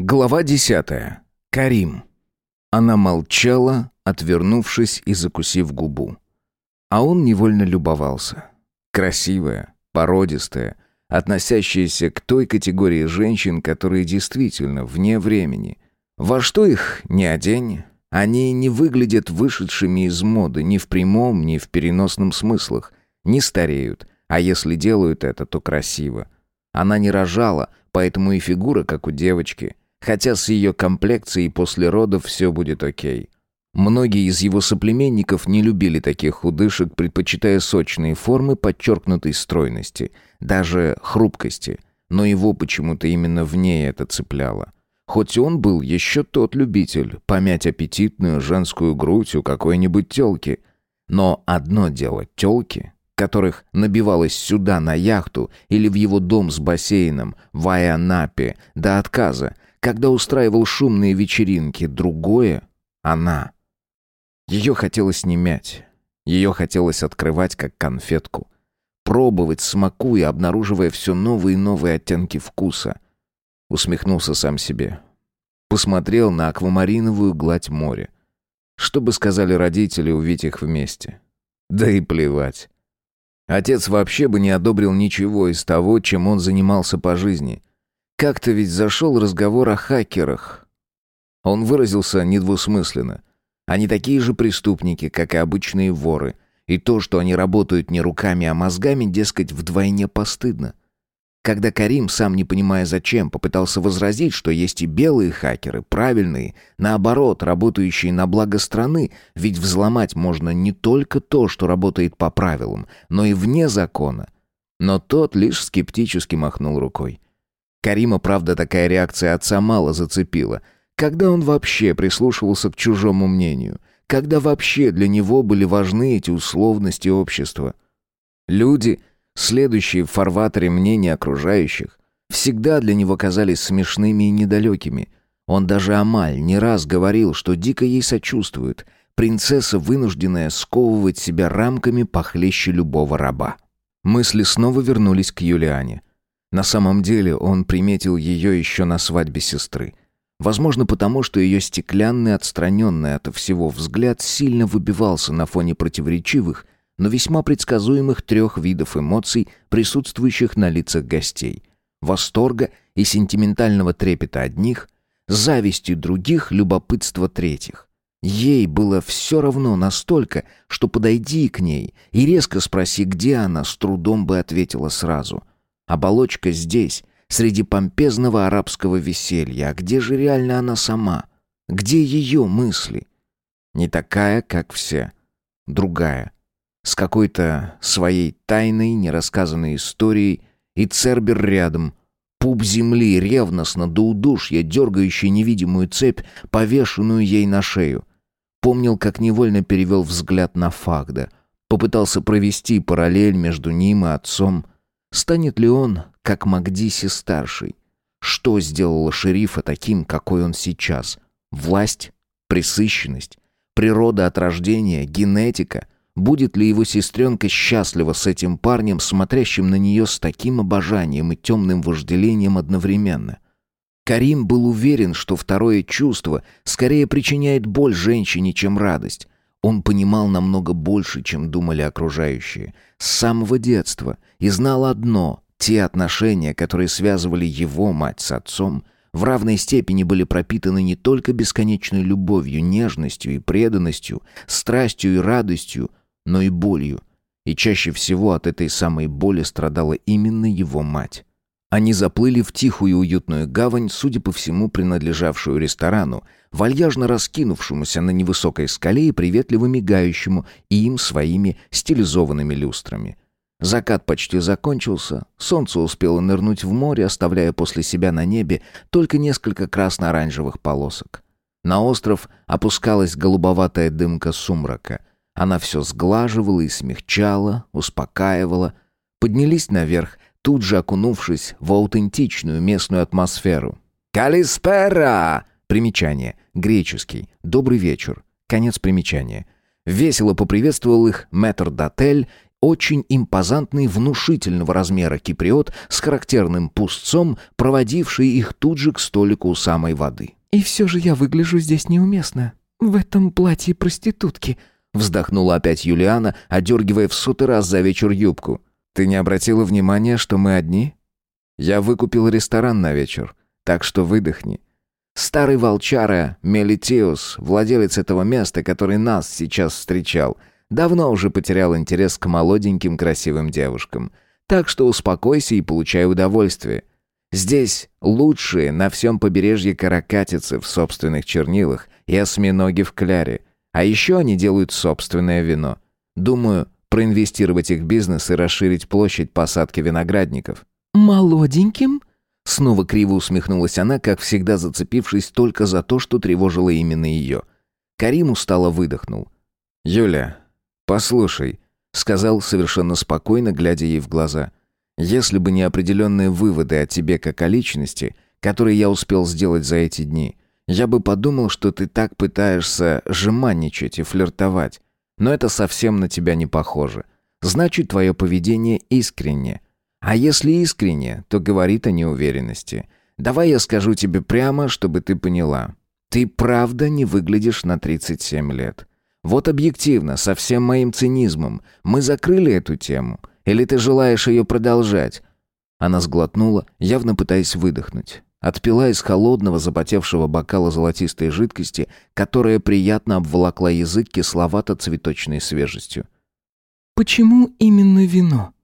Глава десятая. Карим. Она молчала, отвернувшись и закусив губу. А он невольно любовался. Красивая, породистая, относящаяся к той категории женщин, которые действительно вне времени. Во что их не одень, они не выглядят вышедшими из моды ни в прямом, ни в переносном смыслах, не стареют, а если делают это, то красиво. Она не рожала, поэтому и фигура, как у девочки, хотя с ее комплекцией после родов все будет окей. Многие из его соплеменников не любили таких худышек, предпочитая сочные формы подчеркнутой стройности, даже хрупкости, но его почему-то именно в ней это цепляло. Хоть он был еще тот любитель помять аппетитную женскую грудь у какой-нибудь тёлки. Но одно дело тёлки, которых набивалось сюда на яхту или в его дом с бассейном в Айанапе до отказа, когда устраивал шумные вечеринки, другое — она. Ее хотелось не мять, ее хотелось открывать как конфетку, пробовать, смакуя, обнаруживая все новые и новые оттенки вкуса. Усмехнулся сам себе. Посмотрел на аквамариновую гладь моря. Что бы сказали родители, увидеть их вместе? Да и плевать. Отец вообще бы не одобрил ничего из того, чем он занимался по жизни. Как-то ведь зашел разговор о хакерах. Он выразился недвусмысленно. Они такие же преступники, как и обычные воры. И то, что они работают не руками, а мозгами, дескать, вдвойне постыдно. Когда Карим, сам не понимая зачем, попытался возразить, что есть и белые хакеры, правильные, наоборот, работающие на благо страны, ведь взломать можно не только то, что работает по правилам, но и вне закона. Но тот лишь скептически махнул рукой. Карима, правда, такая реакция отца мало зацепила. Когда он вообще прислушивался к чужому мнению? Когда вообще для него были важны эти условности общества? Люди следующие в фарватере мнения окружающих, всегда для него казались смешными и недалекими. Он даже Амаль не раз говорил, что дико ей сочувствует, принцесса, вынужденная сковывать себя рамками похлеще любого раба. Мысли снова вернулись к Юлиане. На самом деле он приметил ее еще на свадьбе сестры. Возможно, потому что ее стеклянный, отстраненный от всего взгляд сильно выбивался на фоне противоречивых, но весьма предсказуемых трех видов эмоций, присутствующих на лицах гостей. Восторга и сентиментального трепета одних, зависти других, любопытства третьих. Ей было все равно настолько, что подойди к ней и резко спроси, где она, с трудом бы ответила сразу. Оболочка здесь, среди помпезного арабского веселья, а где же реально она сама? Где ее мысли? Не такая, как все. Другая с какой-то своей тайной, нерассказанной историей, и Цербер рядом, пуп земли, ревностно до удушья, дергающий невидимую цепь, повешенную ей на шею. Помнил, как невольно перевел взгляд на Фагда, попытался провести параллель между ним и отцом. Станет ли он, как Магдиси-старший? Что сделало шерифа таким, какой он сейчас? Власть? Пресыщенность? Природа от рождения? Генетика? Будет ли его сестренка счастлива с этим парнем, смотрящим на нее с таким обожанием и темным вожделением одновременно? Карим был уверен, что второе чувство скорее причиняет боль женщине, чем радость. Он понимал намного больше, чем думали окружающие. С самого детства. И знал одно — те отношения, которые связывали его мать с отцом, в равной степени были пропитаны не только бесконечной любовью, нежностью и преданностью, страстью и радостью, но и болью. И чаще всего от этой самой боли страдала именно его мать. Они заплыли в тихую уютную гавань, судя по всему, принадлежавшую ресторану, вальяжно раскинувшемуся на невысокой скале и приветливо мигающему им своими стилизованными люстрами. Закат почти закончился, солнце успело нырнуть в море, оставляя после себя на небе только несколько красно-оранжевых полосок. На остров опускалась голубоватая дымка сумрака, она все сглаживала и смягчала, успокаивала. Поднялись наверх, тут же окунувшись в аутентичную местную атмосферу. «Калиспера!» Примечание. Греческий. «Добрый вечер». Конец примечания. Весело поприветствовал их мэтр Дотель очень импозантный внушительного размера киприот с характерным пустцом, проводивший их тут же к столику у самой воды. «И все же я выгляжу здесь неуместно. В этом платье проститутки», вздохнула опять Юлиана, одергивая в сотый раз за вечер юбку. «Ты не обратила внимания, что мы одни? Я выкупил ресторан на вечер, так что выдохни. Старый волчара Мелитиус, владелец этого места, который нас сейчас встречал, давно уже потерял интерес к молоденьким красивым девушкам. Так что успокойся и получай удовольствие. Здесь лучшие на всем побережье каракатицы в собственных чернилах и осьминоги в кляре. А еще они делают собственное вино. Думаю, проинвестировать их в бизнес и расширить площадь посадки виноградников. «Молоденьким?» Снова криво усмехнулась она, как всегда зацепившись только за то, что тревожило именно ее. Карим устало выдохнул. «Юля, послушай», — сказал совершенно спокойно, глядя ей в глаза. «Если бы не определенные выводы о тебе как о личности, которые я успел сделать за эти дни, я бы подумал, что ты так пытаешься жеманничать и флиртовать. Но это совсем на тебя не похоже. Значит, твое поведение искренне. А если искренне, то говорит о неуверенности. Давай я скажу тебе прямо, чтобы ты поняла. Ты правда не выглядишь на 37 лет. Вот объективно, со всем моим цинизмом, мы закрыли эту тему. Или ты желаешь ее продолжать?» Она сглотнула, явно пытаясь выдохнуть. Отпила из холодного, запотевшего бокала золотистой жидкости, которая приятно обволокла язык кисловато-цветочной свежестью. «Почему именно вино?»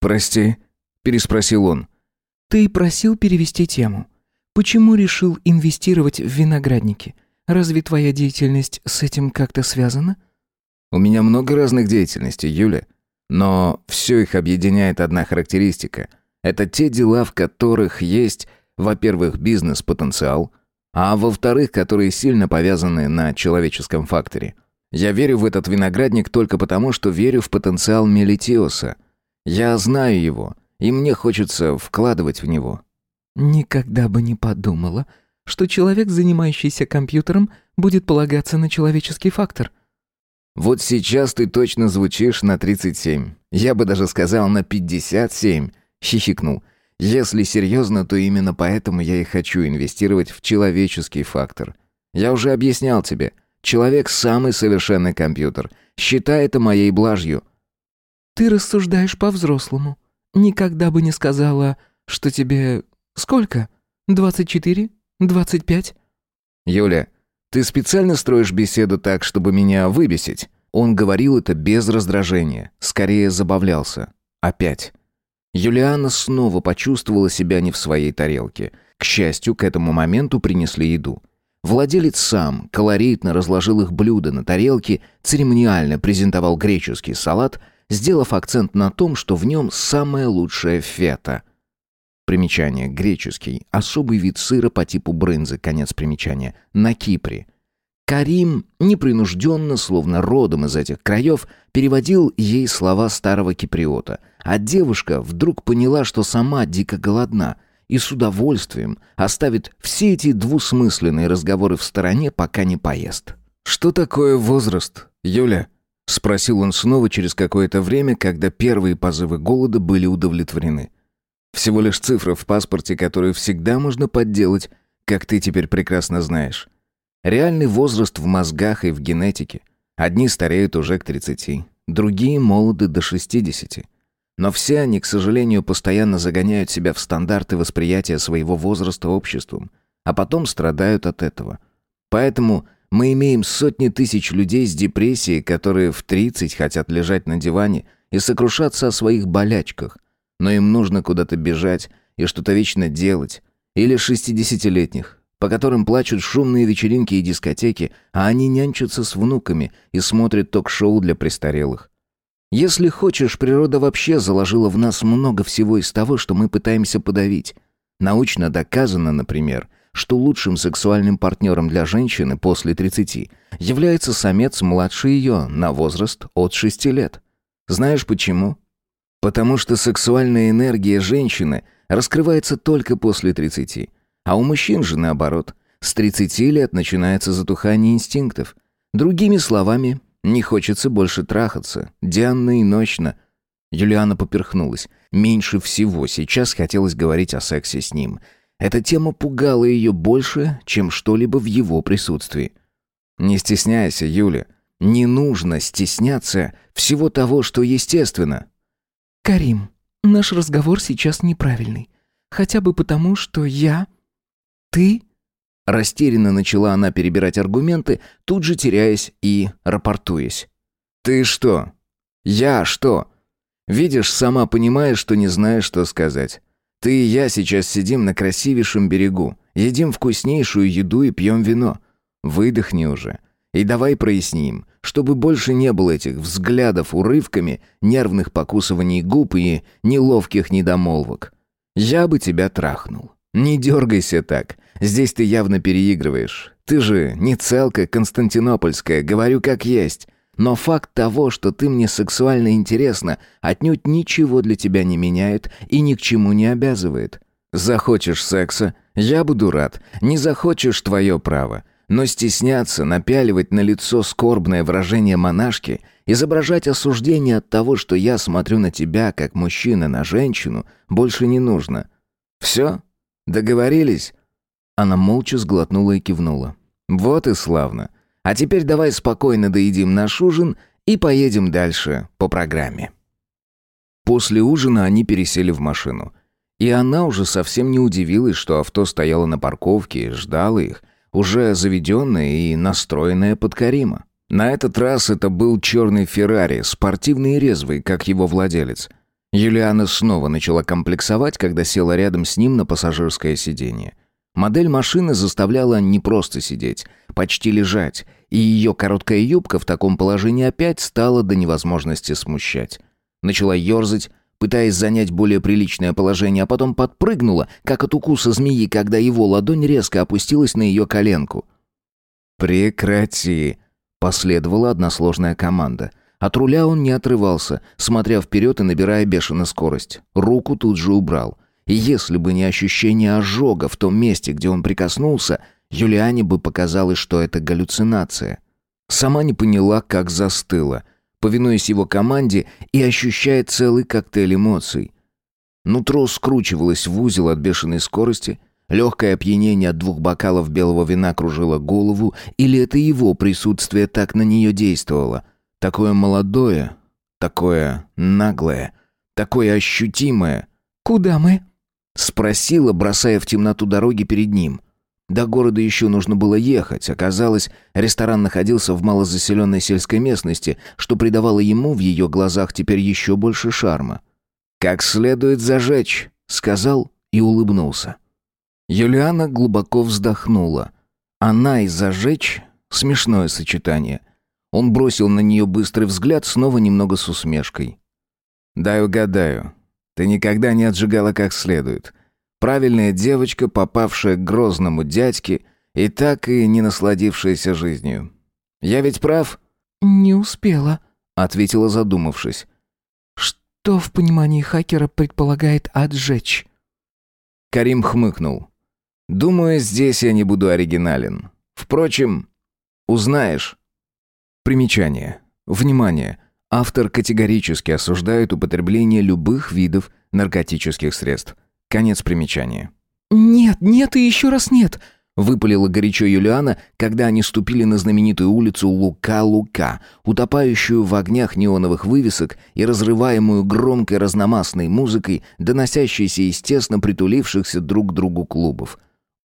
«Прости», — переспросил он. «Ты просил перевести тему. Почему решил инвестировать в виноградники? Разве твоя деятельность с этим как-то связана?» «У меня много разных деятельностей, Юля. Но все их объединяет одна характеристика. Это те дела, в которых есть, во-первых, бизнес-потенциал, а во-вторых, которые сильно повязаны на человеческом факторе. Я верю в этот виноградник только потому, что верю в потенциал Мелитиоса — я знаю его, и мне хочется вкладывать в него». «Никогда бы не подумала, что человек, занимающийся компьютером, будет полагаться на человеческий фактор». «Вот сейчас ты точно звучишь на 37. Я бы даже сказал на 57», — хихикнул. «Если серьезно, то именно поэтому я и хочу инвестировать в человеческий фактор. Я уже объяснял тебе. Человек — самый совершенный компьютер. Считай это моей блажью. Ты рассуждаешь по-взрослому. Никогда бы не сказала, что тебе... Сколько? Двадцать четыре? Двадцать пять?» «Юля, ты специально строишь беседу так, чтобы меня выбесить?» Он говорил это без раздражения, скорее забавлялся. Опять. Юлиана снова почувствовала себя не в своей тарелке. К счастью, к этому моменту принесли еду. Владелец сам колоритно разложил их блюда на тарелке, церемониально презентовал греческий салат — сделав акцент на том, что в нем самая лучшая фета. Примечание. Греческий. Особый вид сыра по типу брынзы. Конец примечания. На Кипре. Карим, непринужденно, словно родом из этих краев, переводил ей слова старого киприота. А девушка вдруг поняла, что сама дико голодна и с удовольствием оставит все эти двусмысленные разговоры в стороне, пока не поест. «Что такое возраст, Юля?» — спросил он снова через какое-то время, когда первые позывы голода были удовлетворены. «Всего лишь цифра в паспорте, которую всегда можно подделать, как ты теперь прекрасно знаешь. Реальный возраст в мозгах и в генетике. Одни стареют уже к 30, другие молоды до 60. Но все они, к сожалению, постоянно загоняют себя в стандарты восприятия своего возраста обществом, а потом страдают от этого. Поэтому мы имеем сотни тысяч людей с депрессией, которые в 30 хотят лежать на диване и сокрушаться о своих болячках, но им нужно куда-то бежать и что-то вечно делать. Или 60-летних, по которым плачут шумные вечеринки и дискотеки, а они нянчатся с внуками и смотрят ток-шоу для престарелых. Если хочешь, природа вообще заложила в нас много всего из того, что мы пытаемся подавить. Научно доказано, например, что лучшим сексуальным партнером для женщины после 30 является самец младше ее на возраст от 6 лет. Знаешь почему? Потому что сексуальная энергия женщины раскрывается только после 30, а у мужчин же наоборот. С 30 лет начинается затухание инстинктов. Другими словами, Не хочется больше трахаться. Денно и ночно. Юлиана поперхнулась. Меньше всего сейчас хотелось говорить о сексе с ним. Эта тема пугала ее больше, чем что-либо в его присутствии. «Не стесняйся, Юля. Не нужно стесняться всего того, что естественно». «Карим, наш разговор сейчас неправильный. Хотя бы потому, что я... Ты...» Растерянно начала она перебирать аргументы, тут же теряясь и рапортуясь. «Ты что? Я что? Видишь, сама понимаешь, что не знаешь, что сказать. Ты и я сейчас сидим на красивейшем берегу, едим вкуснейшую еду и пьем вино. Выдохни уже. И давай проясним, чтобы больше не было этих взглядов урывками, нервных покусываний губ и неловких недомолвок. Я бы тебя трахнул. Не дергайся так. Здесь ты явно переигрываешь. Ты же не целка константинопольская, говорю как есть. Но факт того, что ты мне сексуально интересна, отнюдь ничего для тебя не меняет и ни к чему не обязывает. Захочешь секса, я буду рад. Не захочешь твое право. Но стесняться, напяливать на лицо скорбное выражение монашки, изображать осуждение от того, что я смотрю на тебя, как мужчина на женщину, больше не нужно. Все? Договорились?» Она молча сглотнула и кивнула. «Вот и славно. А теперь давай спокойно доедим наш ужин и поедем дальше по программе». После ужина они пересели в машину. И она уже совсем не удивилась, что авто стояло на парковке и ждало их, уже заведенное и настроенное под Карима. На этот раз это был черный Феррари, спортивный и резвый, как его владелец. Юлиана снова начала комплексовать, когда села рядом с ним на пассажирское сиденье. Модель машины заставляла не просто сидеть, почти лежать, и ее короткая юбка в таком положении опять стала до невозможности смущать. Начала ерзать, пытаясь занять более приличное положение, а потом подпрыгнула, как от укуса змеи, когда его ладонь резко опустилась на ее коленку. «Прекрати!» — последовала односложная команда. От руля он не отрывался, смотря вперед и набирая бешено скорость. Руку тут же убрал. И если бы не ощущение ожога в том месте, где он прикоснулся, Юлиане бы показалось, что это галлюцинация. Сама не поняла, как застыла, повинуясь его команде и ощущая целый коктейль эмоций. Нутро скручивалось в узел от бешеной скорости, легкое опьянение от двух бокалов белого вина кружило голову, или это его присутствие так на нее действовало. Такое молодое, такое наглое, такое ощутимое. «Куда мы?» Спросила, бросая в темноту дороги перед ним. До города еще нужно было ехать. Оказалось, ресторан находился в малозаселенной сельской местности, что придавало ему в ее глазах теперь еще больше шарма. «Как следует зажечь», — сказал и улыбнулся. Юлиана глубоко вздохнула. Она и зажечь — смешное сочетание. Он бросил на нее быстрый взгляд, снова немного с усмешкой. «Дай угадаю. Ты никогда не отжигала как следует. Правильная девочка, попавшая к грозному дядьке и так и не насладившаяся жизнью. Я ведь прав?» «Не успела», — ответила, задумавшись. «Что в понимании хакера предполагает «отжечь»?» Карим хмыкнул. «Думаю, здесь я не буду оригинален. Впрочем, узнаешь». Примечание. Внимание! Автор категорически осуждает употребление любых видов наркотических средств. Конец примечания. «Нет, нет и еще раз нет!» Выпалила горячо Юлиана, когда они ступили на знаменитую улицу Лука-Лука, утопающую в огнях неоновых вывесок и разрываемую громкой разномастной музыкой, доносящейся из тесно притулившихся друг к другу клубов.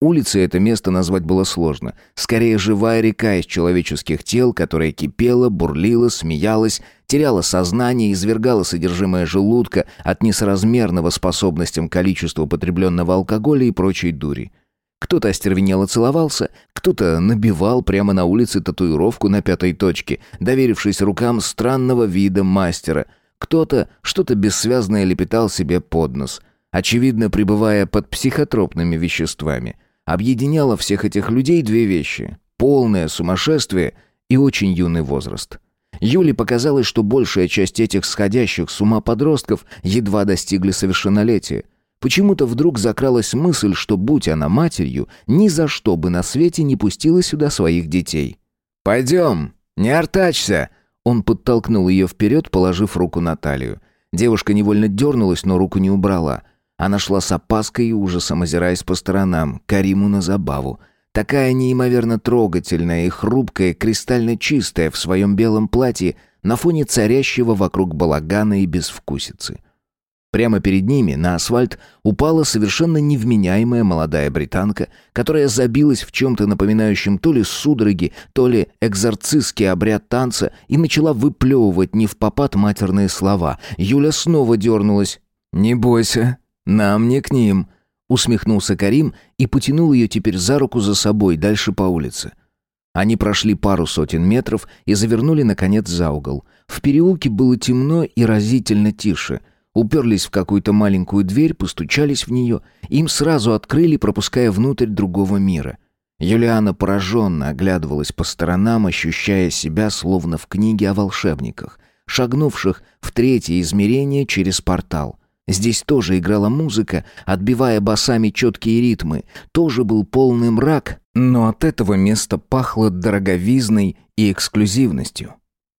Улицей это место назвать было сложно. Скорее, живая река из человеческих тел, которая кипела, бурлила, смеялась, теряла сознание, извергала содержимое желудка от несоразмерного способностям количества употребленного алкоголя и прочей дури. Кто-то остервенело целовался, кто-то набивал прямо на улице татуировку на пятой точке, доверившись рукам странного вида мастера. Кто-то что-то бессвязное лепетал себе под нос, очевидно, пребывая под психотропными веществами – Объединяло всех этих людей две вещи – полное сумасшествие и очень юный возраст. Юле показалось, что большая часть этих сходящих с ума подростков едва достигли совершеннолетия. Почему-то вдруг закралась мысль, что, будь она матерью, ни за что бы на свете не пустила сюда своих детей. «Пойдем, не артачься!» Он подтолкнул ее вперед, положив руку на талию. Девушка невольно дернулась, но руку не убрала. Она шла с опаской и ужасом, озираясь по сторонам, Кариму на забаву. Такая неимоверно трогательная и хрупкая, кристально чистая в своем белом платье на фоне царящего вокруг балагана и безвкусицы. Прямо перед ними, на асфальт, упала совершенно невменяемая молодая британка, которая забилась в чем-то напоминающем то ли судороги, то ли экзорцистский обряд танца и начала выплевывать не в попад матерные слова. Юля снова дернулась. «Не бойся, нам не к ним», — усмехнулся Карим и потянул ее теперь за руку за собой дальше по улице. Они прошли пару сотен метров и завернули, наконец, за угол. В переулке было темно и разительно тише — Уперлись в какую-то маленькую дверь, постучались в нее. Им сразу открыли, пропуская внутрь другого мира. Юлиана пораженно оглядывалась по сторонам, ощущая себя словно в книге о волшебниках, шагнувших в третье измерение через портал. Здесь тоже играла музыка, отбивая басами четкие ритмы. Тоже был полный мрак, но от этого места пахло дороговизной и эксклюзивностью.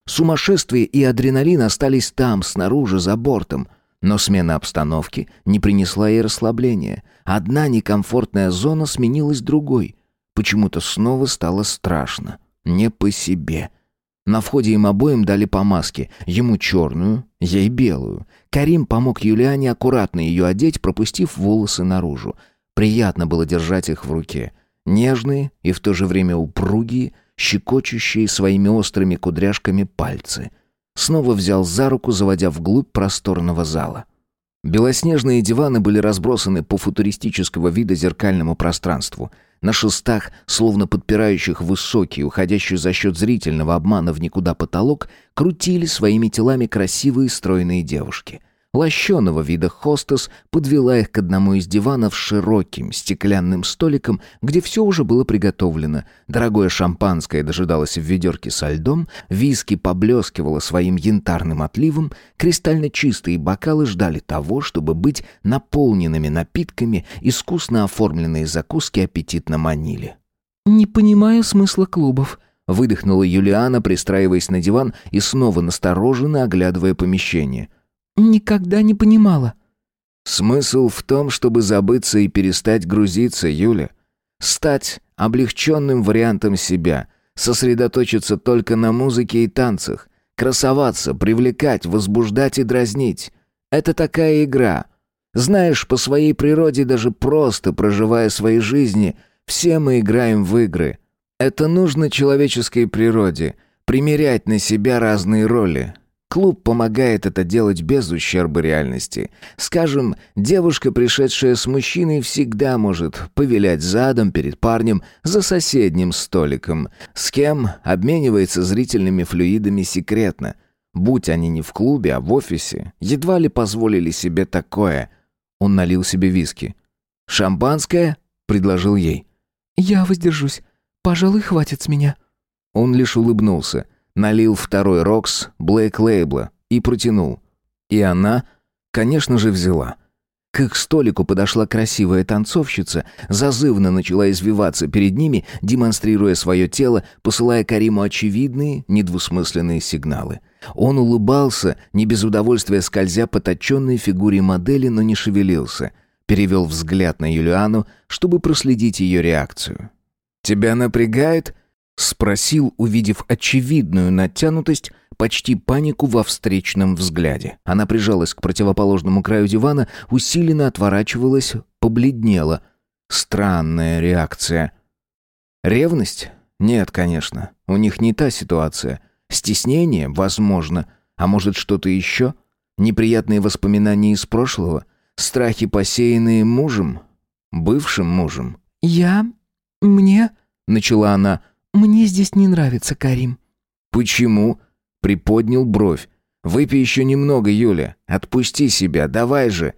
Сумасшествие и адреналин остались там, снаружи, за бортом. Но смена обстановки не принесла ей расслабления. Одна некомфортная зона сменилась другой. Почему-то снова стало страшно. Не по себе. На входе им обоим дали по маске. Ему черную, ей белую. Карим помог Юлиане аккуратно ее одеть, пропустив волосы наружу. Приятно было держать их в руке. Нежные и в то же время упругие, щекочущие своими острыми кудряшками пальцы — снова взял за руку, заводя вглубь просторного зала. Белоснежные диваны были разбросаны по футуристического вида зеркальному пространству. На шестах, словно подпирающих высокий, уходящий за счет зрительного обмана в никуда потолок, крутили своими телами красивые стройные девушки. Лощеного вида хостес подвела их к одному из диванов с широким стеклянным столиком, где все уже было приготовлено. Дорогое шампанское дожидалось в ведерке со льдом, виски поблескивало своим янтарным отливом, кристально чистые бокалы ждали того, чтобы быть наполненными напитками, искусно оформленные закуски аппетитно манили. «Не понимаю смысла клубов», — выдохнула Юлиана, пристраиваясь на диван и снова настороженно оглядывая помещение — Никогда не понимала. Смысл в том, чтобы забыться и перестать грузиться, Юля. Стать облегченным вариантом себя, сосредоточиться только на музыке и танцах, красоваться, привлекать, возбуждать и дразнить. Это такая игра. Знаешь, по своей природе, даже просто проживая свои жизни, все мы играем в игры. Это нужно человеческой природе — примерять на себя разные роли, Клуб помогает это делать без ущерба реальности. Скажем, девушка, пришедшая с мужчиной, всегда может повилять задом перед парнем за соседним столиком, с кем обменивается зрительными флюидами секретно. Будь они не в клубе, а в офисе, едва ли позволили себе такое. Он налил себе виски. «Шампанское?» — предложил ей. «Я воздержусь. Пожалуй, хватит с меня». Он лишь улыбнулся — налил второй рокс Блэк Лейбла и протянул. И она, конечно же, взяла. К их столику подошла красивая танцовщица, зазывно начала извиваться перед ними, демонстрируя свое тело, посылая Кариму очевидные, недвусмысленные сигналы. Он улыбался, не без удовольствия скользя по точенной фигуре модели, но не шевелился. Перевел взгляд на Юлиану, чтобы проследить ее реакцию. «Тебя напрягает?» Спросил, увидев очевидную натянутость, почти панику во встречном взгляде. Она прижалась к противоположному краю дивана, усиленно отворачивалась, побледнела. Странная реакция. Ревность? Нет, конечно. У них не та ситуация. Стеснение? Возможно. А может, что-то еще? Неприятные воспоминания из прошлого? Страхи, посеянные мужем? Бывшим мужем? «Я... мне...» — начала она — «Мне здесь не нравится, Карим». «Почему?» — приподнял бровь. «Выпей еще немного, Юля. Отпусти себя, давай же».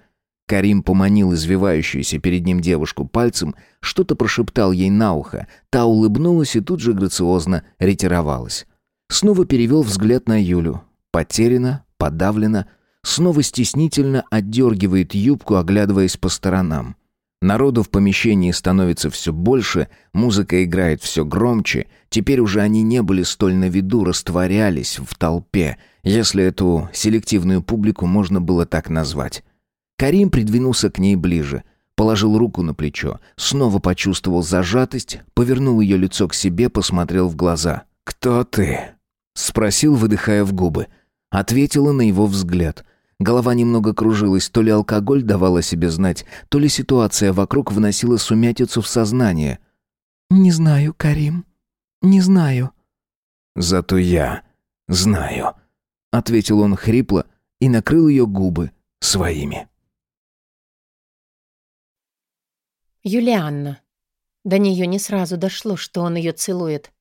Карим поманил извивающуюся перед ним девушку пальцем, что-то прошептал ей на ухо. Та улыбнулась и тут же грациозно ретировалась. Снова перевел взгляд на Юлю. Потеряна, подавлена, снова стеснительно отдергивает юбку, оглядываясь по сторонам. Народу в помещении становится все больше, музыка играет все громче. Теперь уже они не были столь на виду, растворялись в толпе, если эту селективную публику можно было так назвать. Карим придвинулся к ней ближе, положил руку на плечо, снова почувствовал зажатость, повернул ее лицо к себе, посмотрел в глаза. «Кто ты?» — спросил, выдыхая в губы. Ответила на его взгляд. Голова немного кружилась, то ли алкоголь давал о себе знать, то ли ситуация вокруг вносила сумятицу в сознание. «Не знаю, Карим, не знаю». «Зато я знаю», — ответил он хрипло и накрыл ее губы своими. Юлианна. До нее не сразу дошло, что он ее целует.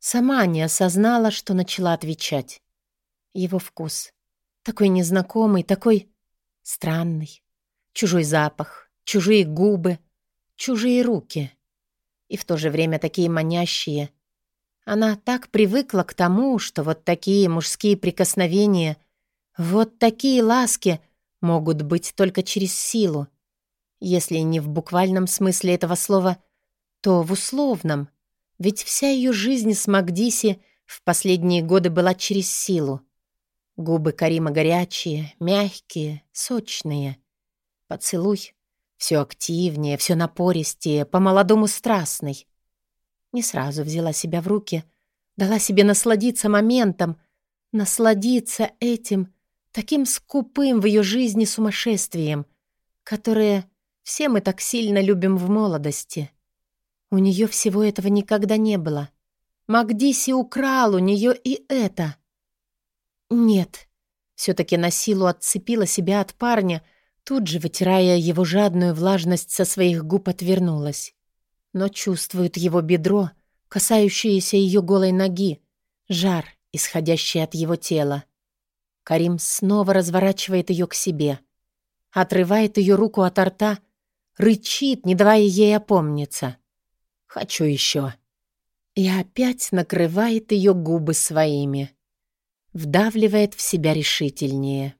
Сама не осознала, что начала отвечать. Его вкус. Такой незнакомый, такой странный. Чужой запах, чужие губы, чужие руки. И в то же время такие манящие. Она так привыкла к тому, что вот такие мужские прикосновения, вот такие ласки могут быть только через силу. Если не в буквальном смысле этого слова, то в условном. Ведь вся ее жизнь с Магдиси в последние годы была через силу. Губы Карима горячие, мягкие, сочные. Поцелуй. Все активнее, все напористее, по-молодому страстный. Не сразу взяла себя в руки, дала себе насладиться моментом, насладиться этим, таким скупым в ее жизни сумасшествием, которое все мы так сильно любим в молодости. У нее всего этого никогда не было. Магдиси украл у нее и это — «Нет». Все-таки на силу отцепила себя от парня, тут же, вытирая его жадную влажность со своих губ, отвернулась. Но чувствует его бедро, касающееся ее голой ноги, жар, исходящий от его тела. Карим снова разворачивает ее к себе, отрывает ее руку от рта, рычит, не давая ей опомниться. «Хочу еще». И опять накрывает ее губы своими вдавливает в себя решительнее.